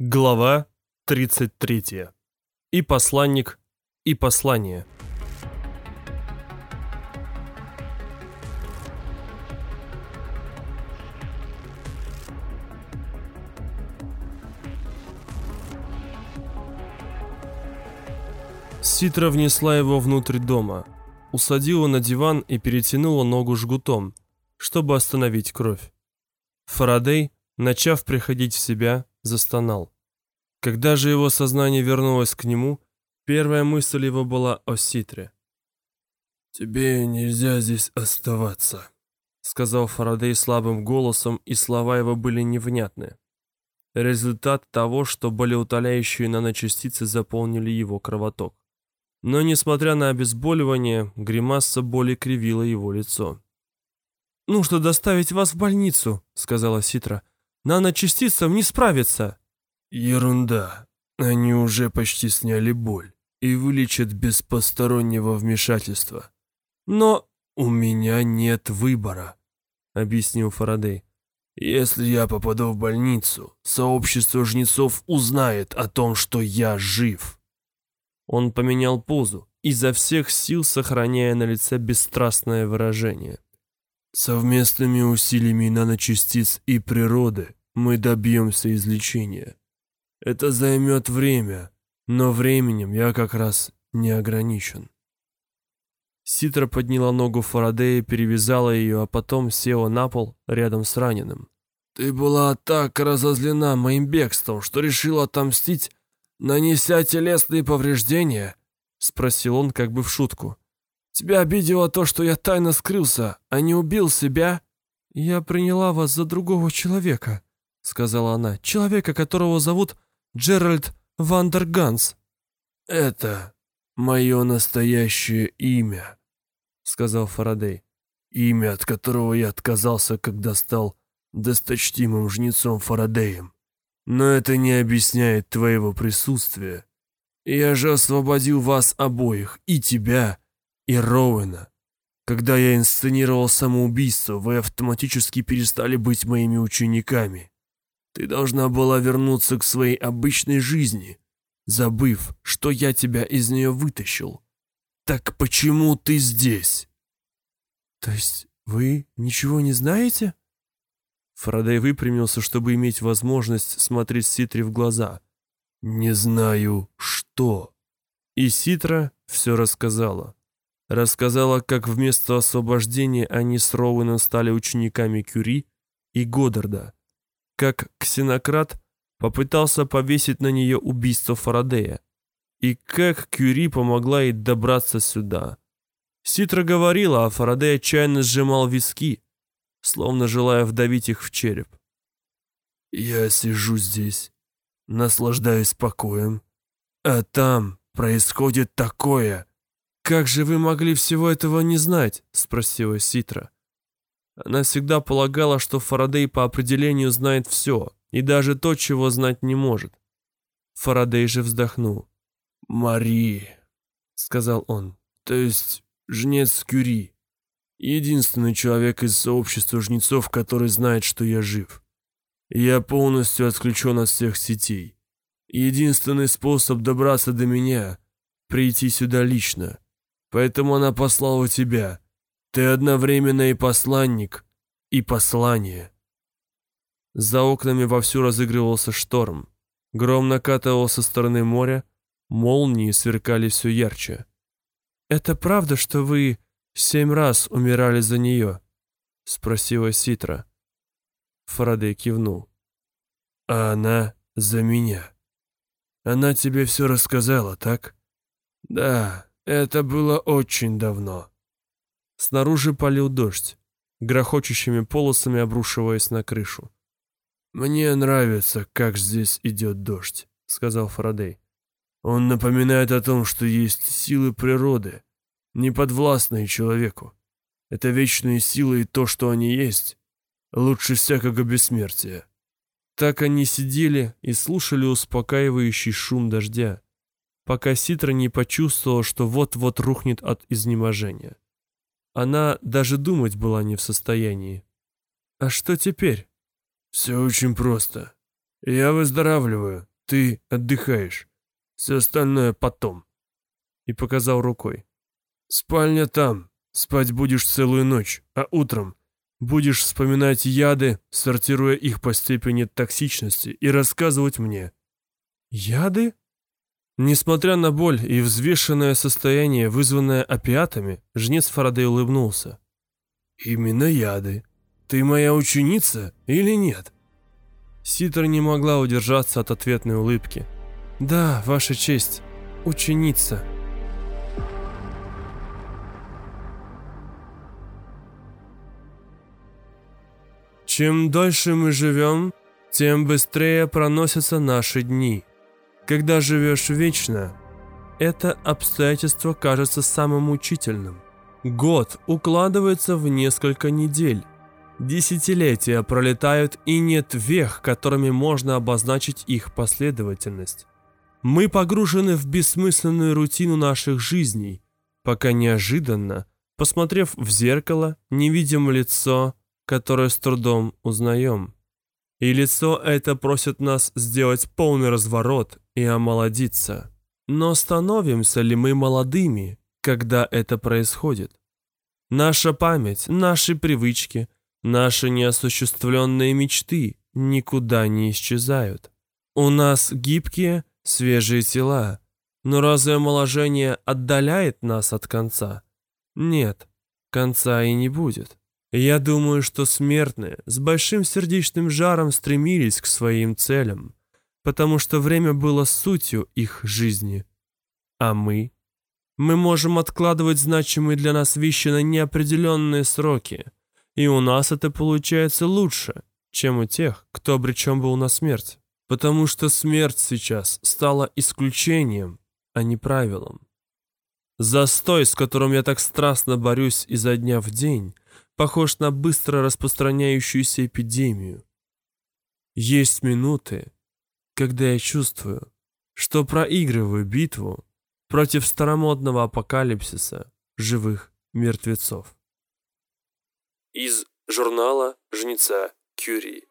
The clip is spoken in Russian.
Глава 33. И посланник, и послание. Ситра внесла его внутрь дома, усадила на диван и перетянула ногу жгутом, чтобы остановить кровь. Фарадей, начав приходить в себя, застонал. Когда же его сознание вернулось к нему, первая мысль его была о Ситре. «Тебе нельзя здесь оставаться», — сказал Фарадей слабым голосом, и слова его были невнятны. Результат того, что болеутоляющие наночастицы заполнили его кровоток. Но, несмотря на обезболивание, гримаса боли кривила его лицо. «Нужно доставить вас в больницу», — сказала Ситра. «Наночастицам не справиться». Ерунда. Они уже почти сняли боль и вылечат без постороннего вмешательства. Но у меня нет выбора, объяснил Фарадей. Если я попаду в больницу, сообщество жнецов узнает о том, что я жив. Он поменял позу, изо всех сил сохраняя на лице бесстрастное выражение. Совместными усилиями наночастиц и природы мы добьемся излечения. Это займет время, но временем я как раз не ограничен. Ситра подняла ногу Фарадея, перевязала ее, а потом села на пол рядом с раненым. «Ты была так разозлена моим бегством, что решила отомстить, нанеся телесные повреждения?» — спросил он как бы в шутку. «Тебя обидело то, что я тайно скрылся, а не убил себя?» «Я приняла вас за другого человека», — сказала она. «Человека, которого зовут Джеральд Вандерганс. Это мое настоящее имя, сказал Фарадей. Имя, от которого я отказался, когда стал досточтимым жнецом Фарадеем. Но это не объясняет твоего присутствия. Я же освободил вас обоих, и тебя, и Роуэна. Когда я инсценировал самоубийство, вы автоматически перестали быть моими учениками. Ты должна была вернуться к своей обычной жизни, забыв, что я тебя из нее вытащил. Так почему ты здесь?» «То есть вы ничего не знаете?» Фарадей выпрямился, чтобы иметь возможность смотреть Ситре в глаза. «Не знаю, что». И Ситра все рассказала. Рассказала, как вместо освобождения они с Роуэном стали учениками Кюри и Годдарда, как ксенократ попытался повесить на нее убийство Фарадея, и как Кюри помогла ей добраться сюда. Ситра говорила, а Фарадей отчаянно сжимал виски, словно желая вдавить их в череп. «Я сижу здесь, наслаждаюсь покоем, а там происходит такое». «Как же вы могли всего этого не знать?» — спросила Ситра. Она всегда полагала, что Фарадей по определению знает все, и даже то, чего знать не может. Фарадей же вздохнул. «Мари», — сказал он, — «то есть жнец Кюри, единственный человек из сообщества жнецов, который знает, что я жив. Я полностью отключен от всех сетей. Единственный способ добраться до меня — прийти сюда лично. Поэтому она послала тебя, ты одновременно и посланник, и послание. За окнами вовсю разыгрывался шторм. Гром накатывал со стороны моря, молнии сверкали все ярче. «Это правда, что вы семь раз умирали за нее?» — спросила Ситра. Фарадей кивнул. «А она за меня. Она тебе все рассказала, так?» «Да, это было очень давно». Снаружи полил дождь, грохочущими полосами обрушиваясь на крышу. «Мне нравится, как здесь идет дождь», — сказал Фарадей. «Он напоминает о том, что есть силы природы, неподвластные человеку. Это вечные силы и то, что они есть, лучше всякого бессмертия». Так они сидели и слушали успокаивающий шум дождя, пока Ситра не почувствовала, что вот-вот рухнет от изнеможения. Она даже думать была не в состоянии. А что теперь? Все очень просто. Я выздоравливаю, ты отдыхаешь. Все остальное потом. И показал рукой. Спальня там. Спать будешь целую ночь, а утром будешь вспоминать яды, сортируя их по степени токсичности и рассказывать мне. Яды? Несмотря на боль и взвешенное состояние, вызванное опиатами, жнец Фарадей улыбнулся. «Именно яды. Ты моя ученица или нет?» Ситра не могла удержаться от ответной улыбки. «Да, Ваша честь, ученица». Чем дольше мы живем, тем быстрее проносятся наши дни. Когда живешь вечно, это обстоятельство кажется самым мучительным. Год укладывается в несколько недель. Десятилетия пролетают, и нет вех, которыми можно обозначить их последовательность. Мы погружены в бессмысленную рутину наших жизней, пока неожиданно, посмотрев в зеркало, не видим лицо, которое с трудом узнаем. И лицо это просит нас сделать полный разворот и омолодиться. Но становимся ли мы молодыми, когда это происходит? Наша память, наши привычки, наши неосуществленные мечты никуда не исчезают. У нас гибкие, свежие тела, но разве омоложение отдаляет нас от конца? Нет, конца и не будет. Я думаю, что смертные с большим сердечным жаром стремились к своим целям, потому что время было сутью их жизни. А мы? Мы можем откладывать значимые для нас вещи на неопределенные сроки, и у нас это получается лучше, чем у тех, кто обречен был на смерть, потому что смерть сейчас стала исключением, а не правилом. Застой, с которым я так страстно борюсь изо дня в день, похож на быстро распространяющуюся эпидемию. Есть минуты, когда я чувствую, что проигрываю битву против старомодного апокалипсиса живых мертвецов. Из журнала «Жнеца Кюри»